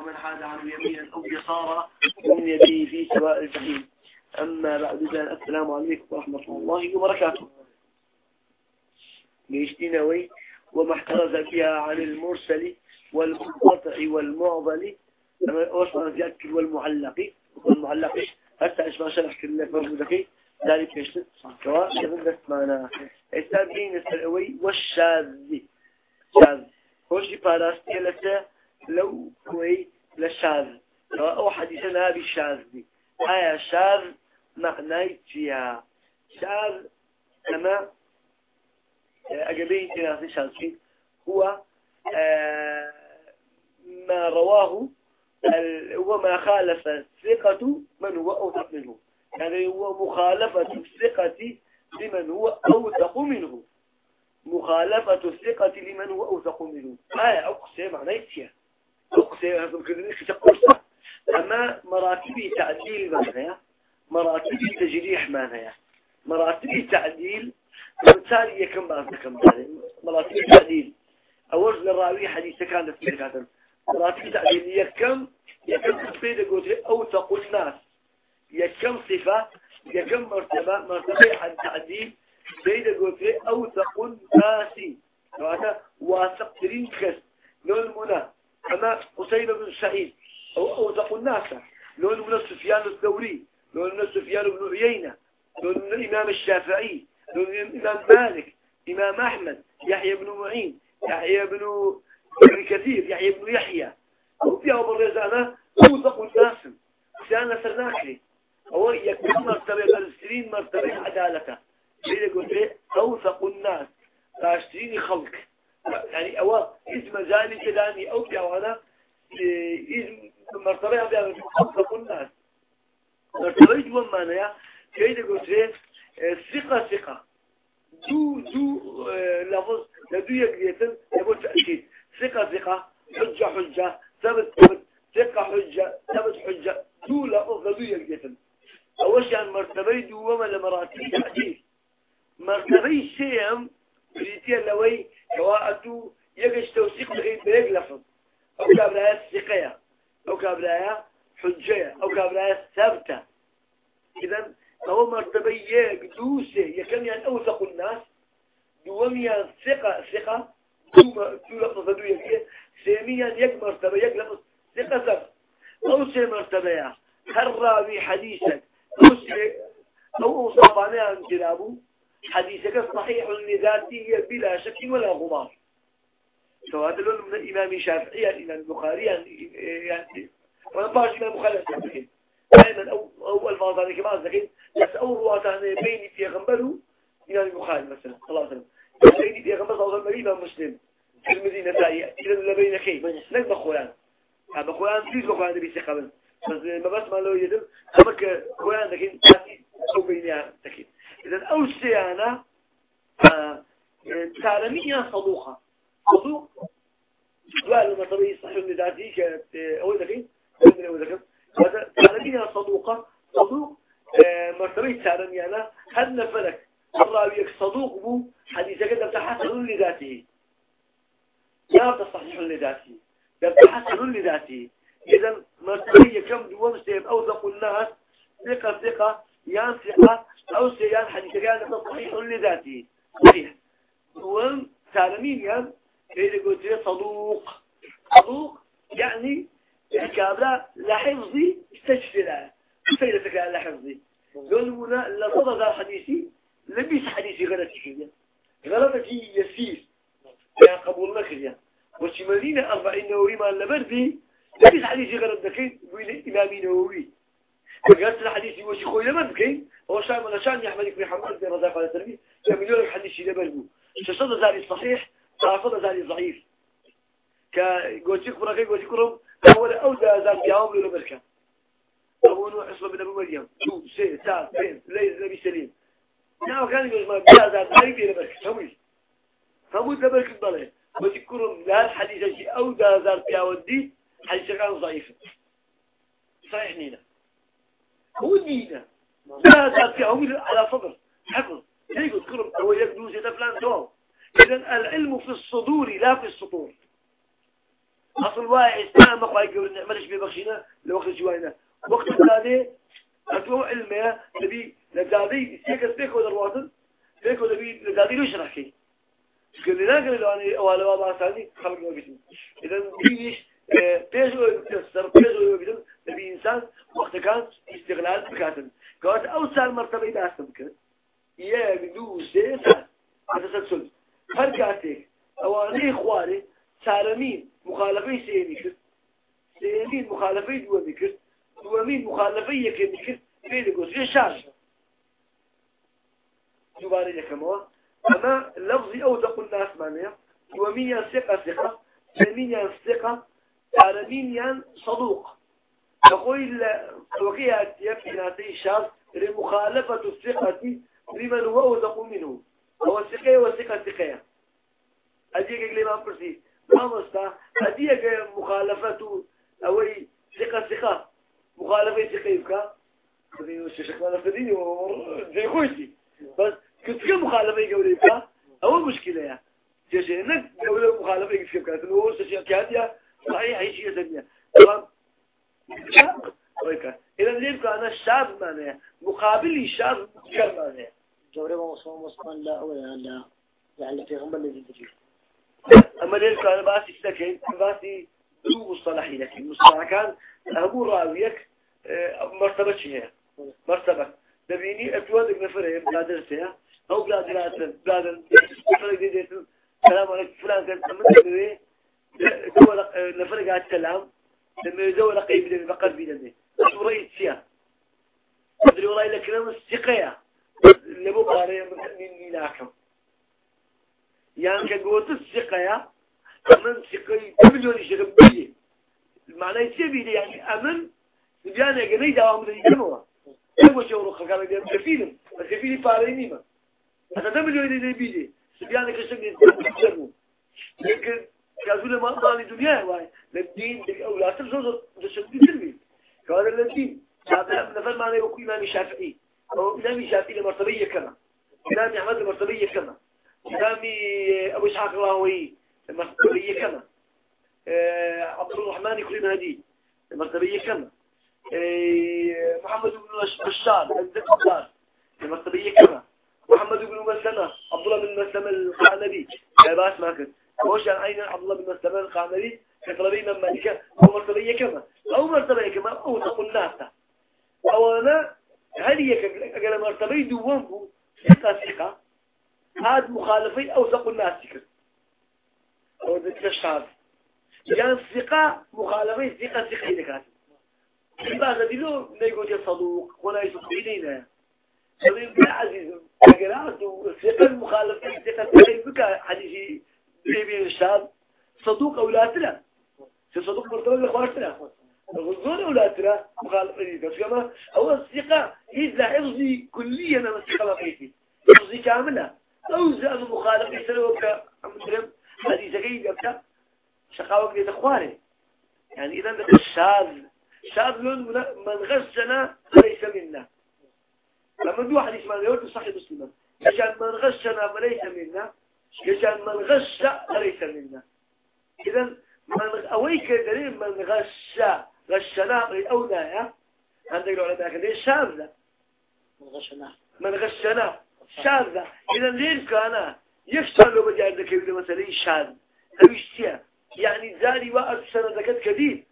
ومن حاد عنه يمينا أو يسارا من يديه في سواء الجحيم. أما بعد ذلك السلام عليكم ورحمة الله وبركاته. ليشتنوي وما احترز فيها عن المرسل والمنقطع والمعضل. وصل ذكر والمعلق. والمعلق حتى إيش ما شرح كل فرق ذلك يشتد سواء يبدأ معنا. استابين السلوي والشاذ. شاذ. خوشي باراستي لسه لو كوي لشاذ. أو حديثنا هذه الشاذ دي. آية شاذ معناي فيها شاذ أما أجابين تناسي شاذ. هو آه، ما رواه هو ما خالف الثقة من هو أوثق منه. يعني هو مخالفة الثقة لمن هو أوثق منه. مخالفة الثقة لمن هو أوثق منه. آية أقصى معنى يتيا أما مراتب تعديل معناها مراتب تجريح معناها مراتب تعديل مثال يكم بعض كم مراتب تعديل. أول للراوي حديث كان في هذا مراتب تعديل يكم يكم تفيد قلت أوثق الناس يكم صفة يكم مرتبة. مرتبة عن تعديل بيد قلت أوثق الناس وهذا واثق ترين كس لون منى أما حسين بن سعيد. أو أوثق الناس لون من سفيان الثوري لون من سفيان بن عيينة لون الإمام الشافعي لون الإمام مالك إمام أحمد يحيى بن معين يحيى بن ابن كثير يحيى بن يحيى. أو فيها بالرزانة أوثق الناس سيانا سرناكري هو يكون مرتبة بالسرين مرتبة عدالته ليه قلت أوثق الناس راشتين خلق. يعني أو اسم ذلك داني أو بيوانا اسم مرتبة بيوانا أوثق الناس مرتبة جوا معناها كيف قلت ثقة ثقة. دو دو لفظ لدو يقريتن يقول تأكيد. ثقة ثقة. حجة حجة. ثبت ثبت. ثقة حجة. ثبت حجة. دو لفظ لدو يقريتن أول شيء مرتبة دو وما لمراتب تعديل مرتبة سيم بريتيا لوي كواءتو يقش توثيق لغير بيق لفظ. أو كابرايا الثقية أو كابرايا حجية أو كابرايا ثابتة. إذا هو مرتبة يك دوسة يكن يعني أوثق الناس دوم يعني ثقة ثقة دو دو لفظ دو يك سيميا يك مرتبة يك لفظ ثقة ثقة أو سي مرتبة هالراوي حديثك أو سي أو أوصافانه عن جنابه حديثك صحيح لذاته بلا شك ولا غبار. سواء دلون من الإمام الشافعي الإمام البخاري يعني يعني وأنا باش الإمام البخاري. دائما أو أو ألفاظ ذلك ما أستخدم بس أول رواة بيني في غنبله إمام البخاري مثلا. الله بيني في غنبله صلى الله عليه مسلم. في المدينة تاعي إذا بين خي نك بخوان. بخوان في بخوان نبي قبل بس ما بس ما لو يدل. أما كخوان لكن أو بيني تكين إذا أو سيانة تعلمية صدوقة. صدوق؟ سؤال لما طبيعي صحيح لذاتي كانت أول ذكي من أول ذكي تعلمية صدوقة صدوق مرتبة تعلمية هل نفلك الراويك صدوق بو حديثك ده تحسن لذاته لا تصحيح لذاته ده تحسن لذاته إذا مرتبة كم دوام سيب أوثق الناس ثقة ثقة يان ثقة أو سيان حديث كان صحيح لذاته صحيح هو تعلمين يان إذا قلت صدوق صدوق يعني كابلا لحفظي استشفلا سيدتك لحفظي قالوا لا صدق حديثي لبيس حديثي غلط كذا غلط يسير. يا قبول لك يا وشمالين أربعين نووي ما لبردي لبيس حديثي غلط دكين وإلى إمامي نووي قالت الحديث وشي خوي لما بكين هو شايف ولا شان يحمد بن حمد بن رزاق على التربية كمليون الحديث اللي بلغو شصد ذلك صحيح تعرفض ذلك ضعيف. كقوتيك برقي قوتيك رم أول أودى ذلك يوم لولا بركة أبو نوح اسمه بن أبو مريم. تو سي سال بين ليز نبي سليم. كان يقول ما بلا ذات ذلك بلا بركة همي همي لبركة ضلع قوتيك رم لا الحديث شيء أودى ذلك يودي حديث كان ضعيف. صحيح نينا. هو دينا لا تأتيهم على صدر حفظ. يقول كرم هو يقدوز فلان تو إذا العلم في الصدور لا في السطور. أصل واعي إسلام مقاي قبل نعملش ببخشينا لوقت جوائنا وقت هذا أتوه علمي نبي لزادي سيك سيك ولا الواطن سيك ولا بي لزادي ليش رحكي قال لي لا قال له أنا أول ما ثاني خلق ما بيتم. إذا بيش بيش تسر بيش بيتم. نبي إنسان وقت كان استغلال بكاتن. قالت أوسع مرتبة إذا أستمكن يا بدو هذا تسلسل فرقاتك أواني إخواني سارمين مخالفي سيني كرت سينين مخالفي دوامي كرت دوامين مخالفي يكني كرت بيدي قوس يشاش دوباره يكموا أما لفظي أو تقول الناس معناه دوامين يان ثقة ثقة سينين يان ثقة سارمين يان صدوق يقول وقيها يبقى شاذ لمخالفة الثقة لمن هو أوثق منه. هو الثقة والثقة الثقة أديك اللي ما برسي ما مستا أديك مخالفة أو ثقة ثقة. مخالفة ثقة يبقى الشيخ ما نفذيني زي خويتي. بس كنت كم مخالفة يقول يبقى أول مشكلة. يا شيخ إنك قول مخالفة يبقى كانت هو الشيخ كاتيا صحيح أي شيء ثانية تمام إذا ليه أنا الشاذ معناه؟ مقابل الشاذ مذكر معناه. جوري وصوم وصمان لا ولا لا يعني في غمر الذي تجي أما ليه كان باسي سكين باسي دو مصطلحي لك المصطلح كان أبو راويك. مرتبة شيء مرتبة. دبيني أتواد نفره بلاد فيها أو بلاد بلاد بلاد نفر جديد سلام عليك فلان كان من دول نفر قاعد كلام لما يزول قيب لي بقر بيدني أشو رأيت فيها أدري والله لك لما السقيا لبو قاري من ناكم يعني كقوت السقيا أمن سقي مليون شغل بيدي المعنى يسيبي لي يعني أمن بيانا قني دوام ذي كموا أبو شو روح قال لي كفيلم كفيلي فاريني ما هذا مليون ذي بيدي بيانا كشغل يسمو لكن كازوله ما ضاني دنيا واي للدين أو لا ترزوز تشدي تربي كهذا للدين هذا نفر معناه يقول إمام الشافعي أو إمام الشافعي لمرتبية كما إمام أحمد لمرتبية كما إمام أبو إسحاق الراوي لمرتبية كما عبد الرحمن يكرم هدي لمرتبية كما محمد بن بشار الدكتور لمرتبية كما محمد بن مسلمة عبد الله بن مسلمة القعنبي لا بأس ما كنت. وش عين عبد الله بن مسلمة القعنبي كطلبي من مالك أو مرتبية كما أو مرتبية كما أو تقول ناسا أو أنا هل يك أجل مرتبة دوام بو ثقة ثقة هذا مخالفي أو تقول ناسك أو ذلك الشعب. يعني ثقة مخالفي ثقة ثقة لك بعد دلو نيجو صدوق ولا يصدق إلينا سبيل عزيز أجل ثقة مخالفي ثقة ثقة بك حديثي بيبي الشاب. صدوق أو لا تلا صدوق مرتبة لخوارج تلا الغزون أو لا ترى مخالفة بس كما هو الثقة هي حفظي كليا أنا الثقة بقيتي حفظي كاملة. أو زاد مخالفة سلوك مثلا حديث جيد يبتا شقاوة بيت أخواني. يعني إذا الشاذ شاذ من غشنا فليس منا. لما دو حديث ما يقول صحيح مسلما يجعل من غشنا فليس منا. يجعل من غش فليس منا. إذا من أويك دليل من غش غشنا أو لا عندك العلماء كذا شاذة. من غشنا. من غشنا شاذة. إذا ليه كان يفشل لو يقول مثلا شاذ. أو يعني زادي وقت سنة ذكت كديد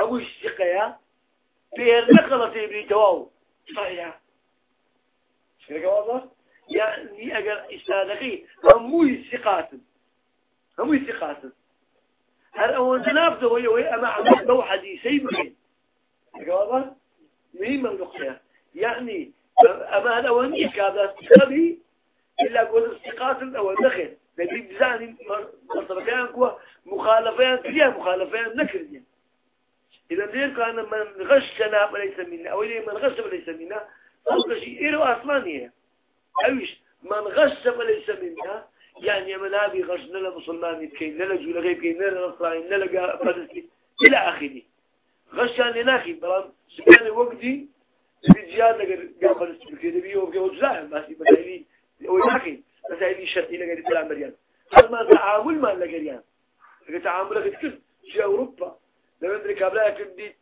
أو اشتقيا بير نقلة ابن تواو صحيح. شكرا واضح يعني أجر إستاذقي همو الثقات همو الثقات هل أول جناب هو هو أما عمل لو حديثي بخين واضح مهم النقطة يعني أما هذا أول كذا استقابي إلا قول الثقات الأول دخل. نبي بزاني مرتبتين كوا مخالفين كلها مخالفين نكر إذا دير كان من غشنا فليس منا أو اللي من غش فليس منا أول شيء إيرو أسمانية أويش؟ من غش فليس منا يعني من أبي غشنا لمسلمان يبكين لا لجول غيب كين لا نصراني لا لقى فلسطين إلى آخره. غش يعني ناخي بلان سبحان وقتي في زيادة قال فلسطين كده بيو بيو وجزاء بس مسائلي هو ناخي مسائلي شرعي لقى الإسلام مريان. هذا ما تعامل ما لقى تعامل لقى في أوروبا. لما أمريكا بلا كندي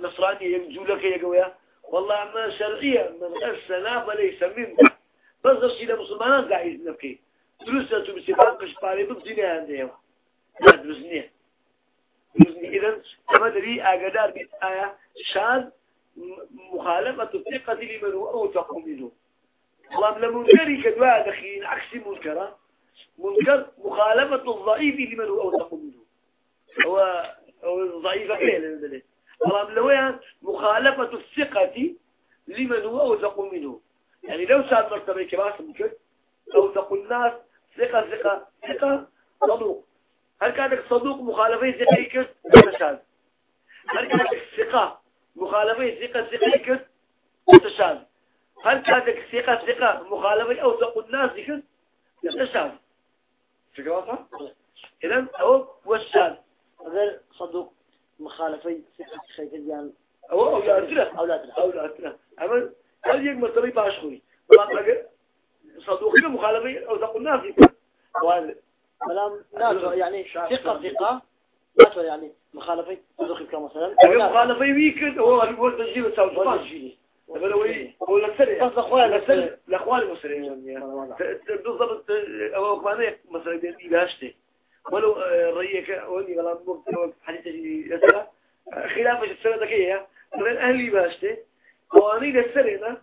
نصراني يجوا لك يا جويا والله ما شرعية من السنة فليس من بس الشيء المسلمان قاعد نبكي دروسة بسبب قش باري بقدني عندي لا دروسني دروسني. إذا كما تري أقدار بيت آية. شان مخالفة الثقة لمن هو أوثق منه. الله لمنكري كدواء دخين عكس منكرة. منكر مخالفة الضعيف لمن هو أوثق منه. هو ضعيف كيف طبعا لو مخالفة الثقة لمن هو أوثق منه. يعني لو سأل مرتبة كباس ممكن. أوثق الناس ثقة ثقة ثقة صدوق. هل كانت صدوق مخالفة ثقة يكت متشاذ هل كانت ثقة مخالفة ثقة ثقة يكت متشاذ هل كانت ثقة ثقة مخالفة أوثق الناس يكت متشاذ فكرة؟ إذن هو والشاذ غير صدوق مخالفي صحة خيتيان أو أولاد له أولاد له أولاد له أما هل يجمع طريق عشوي صدوقنا مخالفي أو تقول نافي وهذا كلام ناتو يعني ثقة ثقة. ناتو يعني مخالفي. صدوقي كمثلا مخالفي ويكند هو هو تسجيل الساوث تسجيل بس لسري الأخوان المسلمين بالضبط أو أخواني مثلا بيدي باشتي ولو رأيك ولي غلام مقت حديث يسأل خلاف السنة ذكية من أهلي باشته قوانين السرنا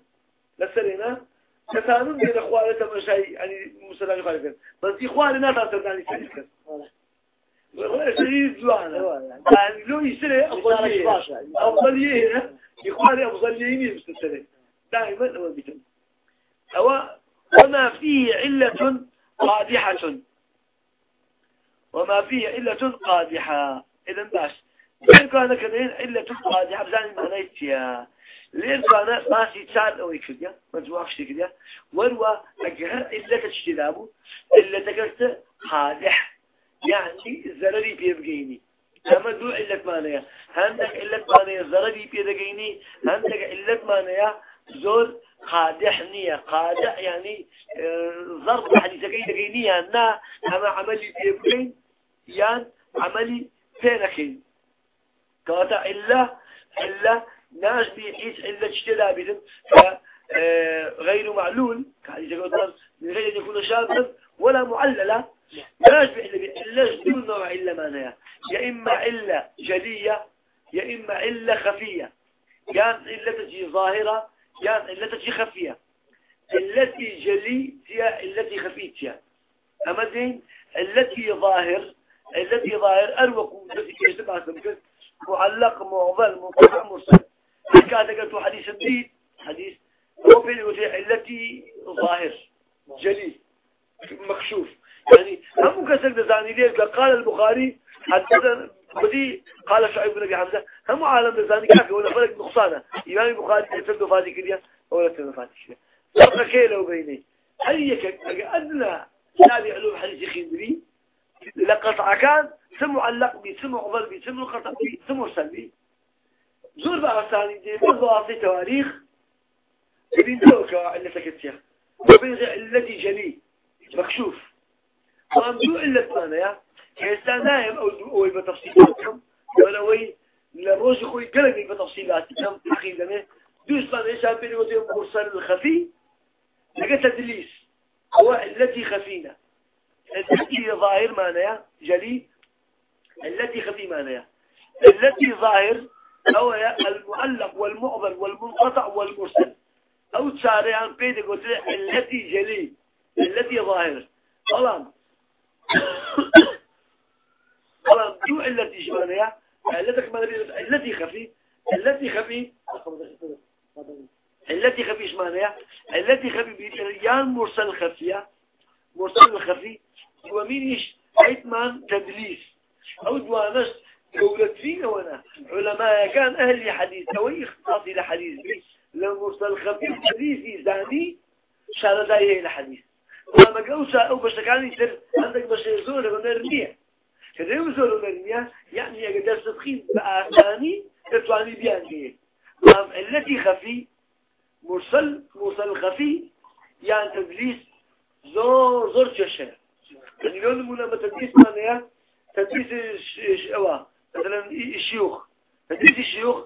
للسرنا كتانون بين أخوانه مشاي يعني مسلم يخالفين بس إخواننا تاسر يعني سريك سريك زوانا يعني لو يسري أفضلية. أفضلية إخواني أفضليين مستسرين دائما هو بيتم. أو وما فيه علة قادحة وما فيه علة قادحة. إذا باش. لين كان كذين علة قادحة بزاني معنى يتيا. لين كان ماشي تشار أو يكذيا مجموعة شيء كذيا. وروا أجهر علة اجتنابه علة تكست قادح يعني زرري بيبقيني. أما دو علة معنى عندك علة معنى زرري بيبقيني. عندك علة معنى زور قادح نية قادح يعني ضرب حديثة كي دقينيها نا أما عملي بيبقين. يان عملي فينكين كواتا إلا إلا ناس بيحيس إلا اجتلا بهم غير معلول. من غير أن يكون شاذا ولا معللة ناس إلا جدول نوع إلا معناها يا إما إلا جلية يا إما إلا خفية. كان إلا تجي ظاهرة كان إلا تجي خفية. التي جلي هي التي خفية أما دين التي ظاهر التي ظاهر أروق التي يجتمع سمكت معلق معضل منقطع مرسل. كانت حديث جديد؟ حديث. هو في التي ظاهر. جلي مكشوف. يعني هم كسر دزاني ليه قال البخاري حدثنا بدي قال شعيب بن أبي حمزة هم عالم دزاني كاك ولا فرق نقصانة. امام البخاري يسد فاتي كليا ولا تسد فاتي كليا فرق كيلو بيني هيك أدنى شادي علوم حديث خندري لقطع كان سمو علق بي سمو عضل بي سمو قطع بي سمو سلبي زور بقى ثاني دي بعطي تواريخ؟ بين دوكا اللي سكتيا وبين التي جلي مكشوف. وأمدو إلا ثانية كيسان نايم أو أو بتفصيلاتكم. ولا وي للروج خوي قلبي بتفصيلاتكم. حقيقة دوس ثانية شابين وزي مرسل الخفي. لقيت تدليس هو التي خفينا. التي ظاهر معناها جلي التي خفي معناها. التي ظاهر هو المعلق والمعضل والمنقطع والمرسل. أو تشاري عن قيد قلت التي جلي التي ظاهر. طبعا. طبعا. دو التي شمانية التي خفي التي خفي. التي خفي شمانية التي خفي بيان مرسل خفية مرسل الخفي ومينيش عيتمان تدليس. أو دوانش دولة فينا وأنا علماء كان أهل حديث. أو اختصاصي لحديث بي لمرسل الخفي تدليسي زاني شاردائي الحديث وما قوسا أو بشكاني سر عندك بشي زور ونرمية كده يوزور ونرمية يعني يقدر تدخين بآساني تتواني بيان بيه التي خفي. مرسل مرسل خفي. يعني تدليس زور زور تشهر لو نمونا ما تدليس معناها تدريس أوا مثلا الشيوخ تدريس الشيوخ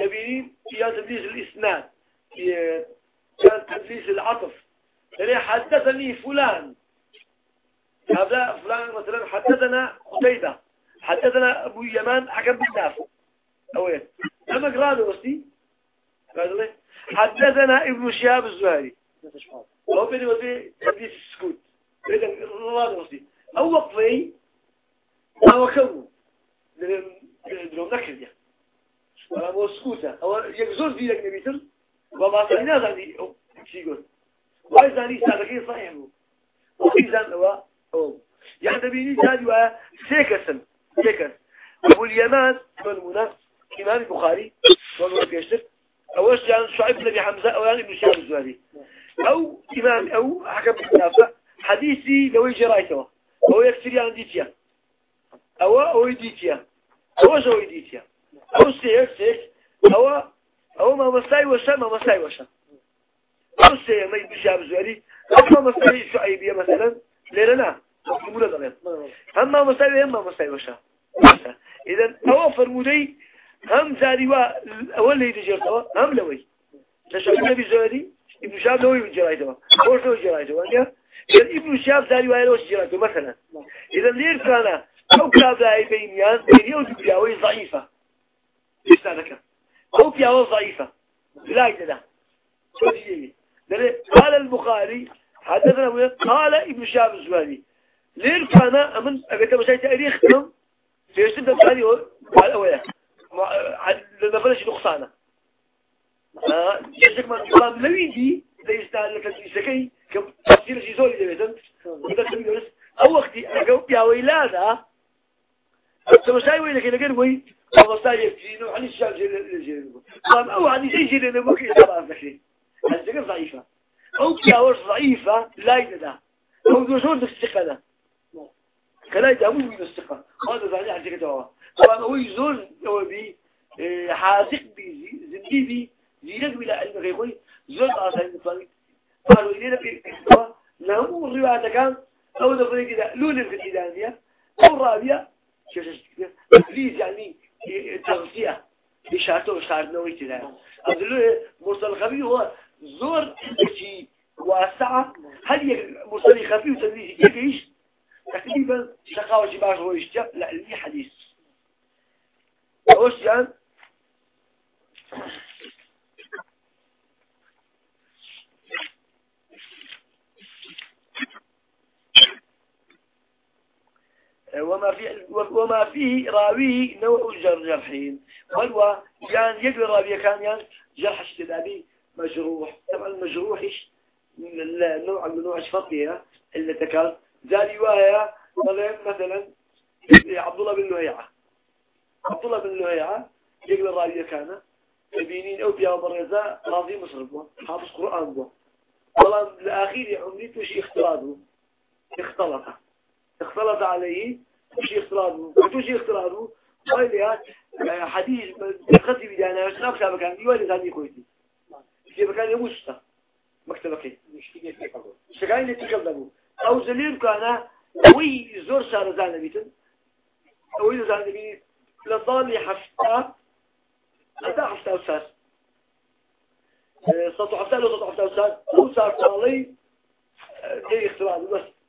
تبينين يا تدريس الإسناد كان تدريس العطف. يعني حدثني فلان. هذا فلان مثلا حدثنا قتيبة حدثنا أبو يمان حكم بالناف أوين لما قرأنا وستي حدثنا ابن شهاب الزهري. هو بيني وبين تدريس السكوت إذا قرأنا وستي أو وقفي أو كم درو نكر ولا مو سكوتة أو يجزور دي لك نبيتر وما صحينا زاني. شيء يقول. وايد زاني سادكين صحيح وفي زان هو أو. يعني تبيني زاني وسيكسن سيكس. أبو اليمان والمنى. إمام البخاري والمنى. بيشتر أول شيء عن شعيب بن حمزة أو يعني إبن شهاب الزهري. أو إمام أو حكم النافع. حديثي لو يجي رايته أو يكسر يعني ديتيا. أو أو يديتيا. أو جو يديتيا؟ أو سيك سيك أو أو ما مساي وشا ما مساي وشا. أو سيك ما يبي شهاب الزهري أو ما مساي شعيبية مثلا. ليلنا مقبولة ضمن أما مساوي أما مساوي وشا. إذا أو فرمودي هم زاري أول اللي تجرتوا هم لوي. تشوف النبي زاري ابن شاب لوي بجرايته أول لوي بجرايته يعني إذا ابن شاب زاري وا لوي بجرايته مثلا. إذا لير كان أو كذا بينيان بينيان بياوي ضعيفة؟ إيش هذا أو بياوي ضعيفة. لا كده قال البخاري حدثنا قال ابن شاب الزوالي لير كان أمن أقدر مشاي تأريخ كم؟ في سنة ثانية على أوله لنفرش نقصانه. آه يجيك من الكلام لو يجي ليس لك السكي كم تفسير شيء زول إذا وده تقول أو وقتي أجاوب يا ويلانا تمشي وين كده كده وين مستعجل تجينه عن الشاب جيل جيل طبعا أو عن شيء جيل ممكن طبعا ذكي هذه ضعيفة. أو كياور ضعيفة لا يدا أو دوشون الثقة كلا يدعمون من الثقة هذا زعني عن ثقة طبعا هو يزول هو بي حاذق بي زندي بي زينك بلا علم غيقوي قالوا إلينا بإكتوى لهم الرواية كان. أو دفعي كده لون في الإدانية أو رابية. تفليز يعني تغذية إشارته وشارنا ويتلا أقول مرسل خبي هو زور شيء واسعة. هل مرسل خفي وتدريس كيف إيش؟ تقريبا شقاوة باش هو يشتغل لا اللي حديث. أوش يعني وما في وما فيه راويه نوع جرحين هو يعني يقرا راوي كان يعني جرح اشتبابي مجروح. طبعا مجروحش النوع من نوع الشفطية اللي تكال. ذا رواية مثلا عبد الله بن لهيعة عبد الله بن لهيعة يقرا راوي كان. يبينين أو بيا برزا راضي مصر حافظ قرآن بوا والله الأخير عمري توشي اختلاطه اختلط. اختلط عليه توشي اختلاطه توشي اختلاطه ويلي حديث دقتي بدانا شنو كتابة كان يوالي ثاني كويتي. كتابة كان يموشتا مكتبك شكاين اللي تكلموا أو زليل كان وي زور شهر زان بيتن وي زان بيتن لضالي حفتا. حتى حفتا وساس سطو حفتا لو سطو حفتا وساس هو صار طالي دي اختلاط بس.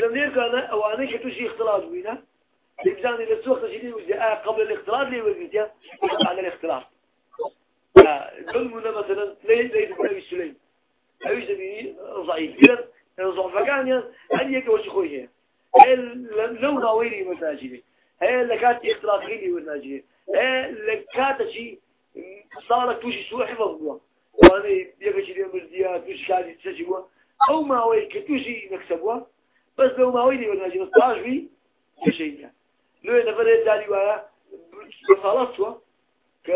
زليل كان أواني كتوشي اختلاط بينا الإنسان اللي سوق تجدي وجاء قبل الاختلاط ليه وجدتها بعد الاختلاط ظلمنا مثلا ليه زي النبي سليم أبي سبيني ضعيف إذا ضعف كان هل يك وش خويه لو راويني مساجد هي لكات اختلاط غيري والناجي هي لكات شيء صارت توشي سوء حفظ وأنا يبقى شيء مزديات توشي كادي تسجوا أو ما هو كتوشي نكسبوا بس لو ما ويني والناجي طاجبي شيء لو نفر الدالي ويا بصالته ك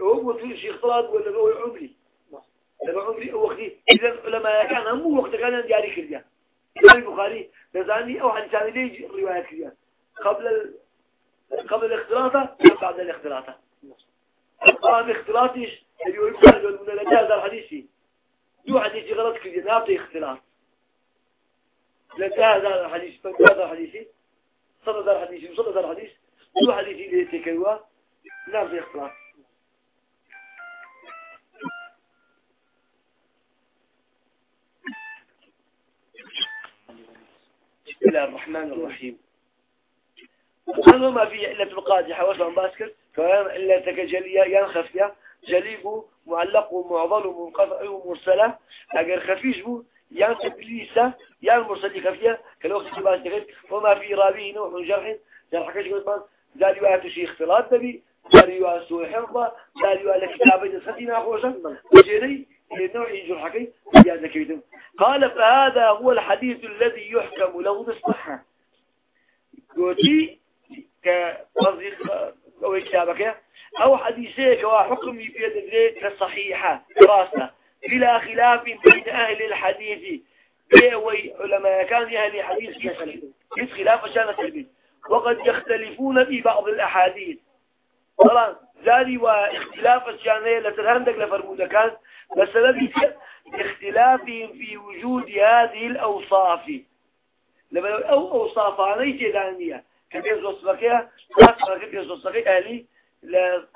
هو في شيء اختلاط ولا هو عمري لما عمري وقتي إذا لما كان مو وقت كان جاري كذا البخاري لزاني أو حديث لي رواية كذا قبل ال... قبل الاختلاط بعد الاختلاط قام اختلاطش اللي يقول من الأجازة هذا الحديثي دو حديثي غلط كذا نعطي اختلاط لجاز هذا الحديث هذا الحديثي صدى هزار حديث. وصدى هزار حديث دو حديثي اللي تكيوا نعم في اختلاف بسم الله الرحمن الرحيم. هذا ما في إلا القادحة وصلا باسكر. كلام إلا تكجليا ينخفيا جليب معلق ومعضل ومنقطع ومرسلة. أجر خفيش بو يان تبليسة يان مرسل خفية كالوقت تباس تغير وما في رابيه نوع جرح. جرح كش قلت ذا رواية شيء اختلاط دبي ذا رواية سوء حفظة ذا رواية كتابة جسدنا خوشا وجري نوع جرحكي زيادة كيتم قال فهذا هو الحديث الذي يحكم له بالصحة. قلتي كقصدي أو كتابك أو حديثيك وحكم بيد كصحيحة دراسة. بلا خلاف بين أهل الحديث. بيوي علماء كان أهل الحديث في خلاف عشان سلبي وقد يختلفون في بعض الأحاديث. طبعا زادي واختلاف الشانية لترهندك لفرمودة كان بسبب اختلافهم في وجود هذه الأوصاف. لما أو أوصاف عليه جدانية. كبير وصفكها كبير وصفكها أهلي لا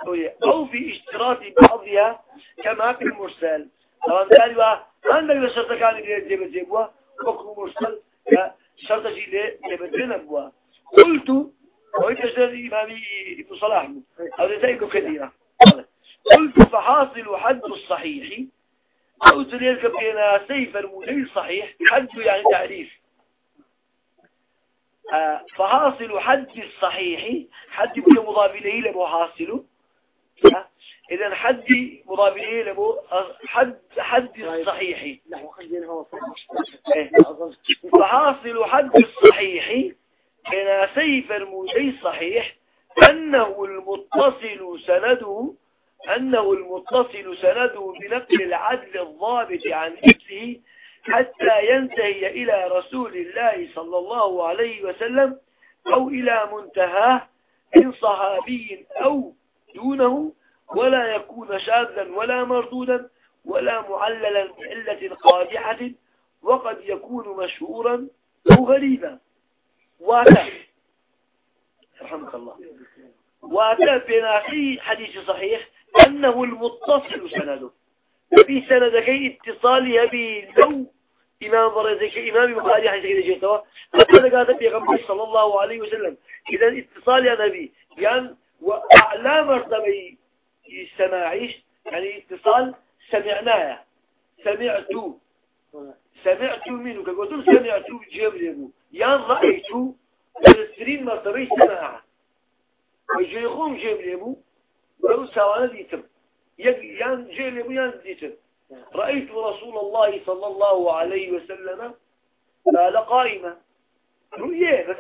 أو في اشتراط بعضها كما في المرسل. طبعا قالوا عندك لشرط كان يجيب جيبوا حكم مرسل شرط جيد جيب جنبوا قلت وإنت جدي إمامي ابن صلاح أو ذلك كثيرة قلت فحاصل حد الصحيح. أو تليلك بين سيف المدير صحيح حد يعني تعريف آه، فحاصل حد الصحيح حد يكون مضاف إليه لمو حاصل آه، إذا حد مضاف إليه لمو حد حد الصحيح. فحاصل حد الصحيح بين سيف المدي صحيح أنه المتصل سنده أنه المتصل سنده بنقل العدل الضابط عن مثله حتى ينتهي إلى رسول الله صلى الله عليه وسلم أو إلى منتهاه من صحابي أو دونه ولا يكون شاذا ولا مردودا ولا معللا بعلة قادحة وقد يكون مشهورا أو غريبا. واتا. رحمك الله. واتا بناقي حديث صحيح أنه المتصل سنده. في سندكي اتصالها به لو إمام برزك إمام بخاري حديث كده جيتوا هذا قال النبي صلى الله عليه وسلم. إذا اتصال يا نبي. يعني وأعلى مرتبة السماعيش يعني اتصال سمعناه. سمعت سمعت منك قلت سمعت جبل يعني رأيت السرين مرتبة سماعة. ويجيخون جبل لو سوانا ديتم. يعني جبل يعني ديتم. رأيت رسول الله صلى الله عليه وسلم قال قائمة. رؤية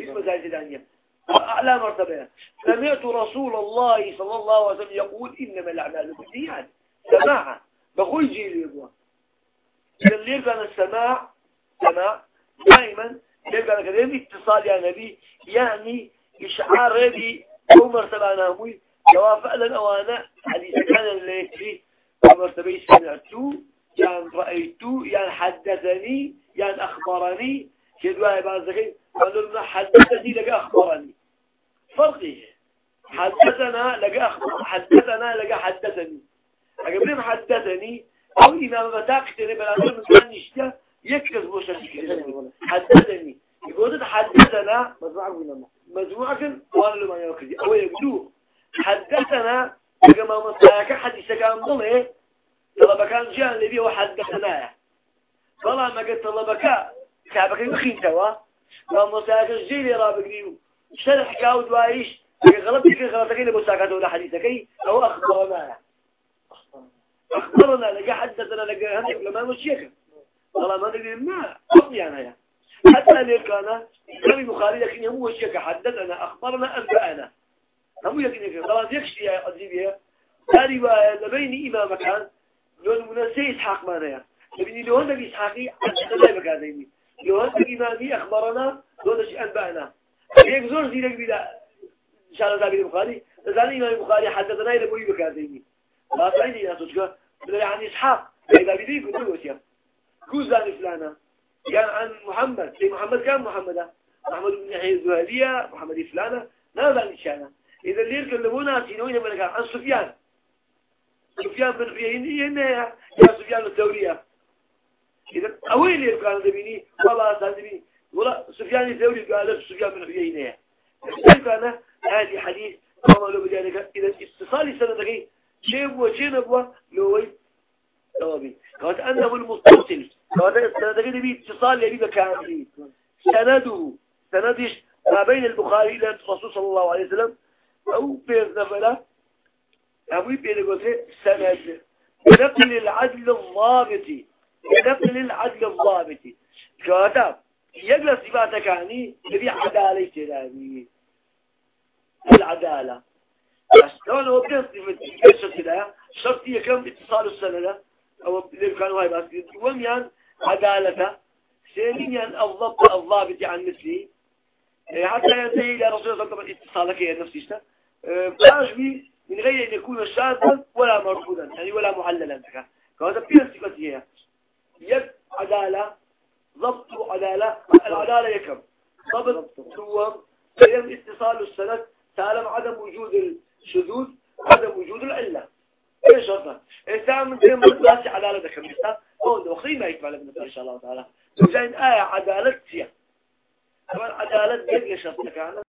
اسم زايد الدانية أعلى مرتبة. سمعت رسول الله صلى الله عليه وسلم يقول إنما الأعمال بالنيات سماعة. بقول جيلي يبوا اللي كان السماع؟ سماع. دائما يبقى كذا اتصال يا نبي يعني إشعار هذه أو مرتبة ناموي جواب فعلا أوانا حديث كان اللي فيه مرتبة سمعت يعني رأيت يعني حدثني يعني أخبرني. كدوا بعض قالوا لنا حدثني لك أخبرني. فرقه. حدثنا لك أخبر حدثنا لك حدثني. أقبل حدثني. أو إمام متاقتني بلانه من نشته يكتز بوشة حدثني. يقول حدثنا مجموعة مجموعة وأنا لما يوكدي أو يقولوا حدثنا كما مساك حديث كان ضمه. طلب كان جاء الذي وحدثنا. طلع ما قلت طلبك كعبك يخين توا. لما مساك الجيل رابقني شرح كاود وايش غلطك غلطك اللي مساكته ولا حديثك. أو أخبرنا. أخبرنا. لقى حدثنا لقى هنك لما مشيك والله ما ندري ما يعني أنا حتى اللي كان الإمام البخاري لكن هو الشيخ حدثنا أخبرنا أنبأنا. هم يكن خلاص يكشي يا أديبيا هذه لبين إمام كان. لون منسي إسحاق ما نيا لبني لون نبي إسحاقي حدثنا بكاديني لون نبي إمامي أخبرنا لون نشي أنبأنا. هيك زور زينك بلا إن شاء الله ذا البخاري لذلك إمام البخاري حدثنا إلى بوي بكاديني ما تعيني يا سوتشكا يعني إسحاق. إذا بدي كنت وسيا كوزان فلانا. كان عن محمد. سي محمد كان محمد. محمد بن يحيى الزهرية محمد فلانة لا لا شانه إذا اللي يكلمونا سينوين من عن سفيان. سفيان بن عيينة يا. سفيان الثورية. أوين اللي كان ذبيني. والله صادقني ولا سفيان الثوري قال سفيان بن عيينة أنا هذه حديث قالوا بذلك إذا اتصال سندقي شيء وشيء نبوة لوي توابي قالت أنه المتصل. قالت سندقي نبي اتصال يبي بكامل سنده. سندش ما بين البخاري إلى الرسول صلى الله عليه وسلم. أو بين نفلا أو بين قلت سند. بنقل العدل الضابط. بنقل العدل الضابط. كاتب يجلس صفاتك عني نبي عدالة تلامي العدالة. لون هو بين صفة كده. شرطية كم اتصال السنة أو اللي كانوا هاي بس. وميان عدالته ثانيا الضبط الضابط عن مثلي. إيه، حتى ينتهي إلى رسول الله طبعا اتصالك هي نفسي بلاجبي من غير أن يكون شاذا ولا مرفوضا. يعني ولا معللا فهذا بين صفتي يد عدالة. ضبط عدالة العدالة يكم ضبط هو بين اتصال السند تعلم عدم وجود الشذوذ عدم وجود العلة. إيش شرطه إذا من بين مدرسة عدالة ذكر هون وخي ما يكفى لابن إن شاء الله تعالى. وجاين آية عدالة فيها طبعا عدالة جد شرطك